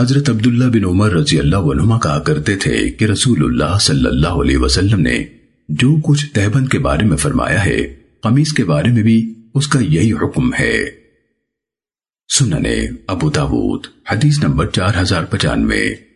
حضرت عبداللہ بن عمر رضی اللہ عنہما کہا کرتے تھے کہ رسول اللہ صلی اللہ علیہ وسلم نے جو کچھ تہبند کے بارے میں فرمایا ہے، قمیص کے بارے میں بھی اس کا یہی حکم ہے۔ سننے ابو داود، حدیث نمبر چار ہزار پچانوے۔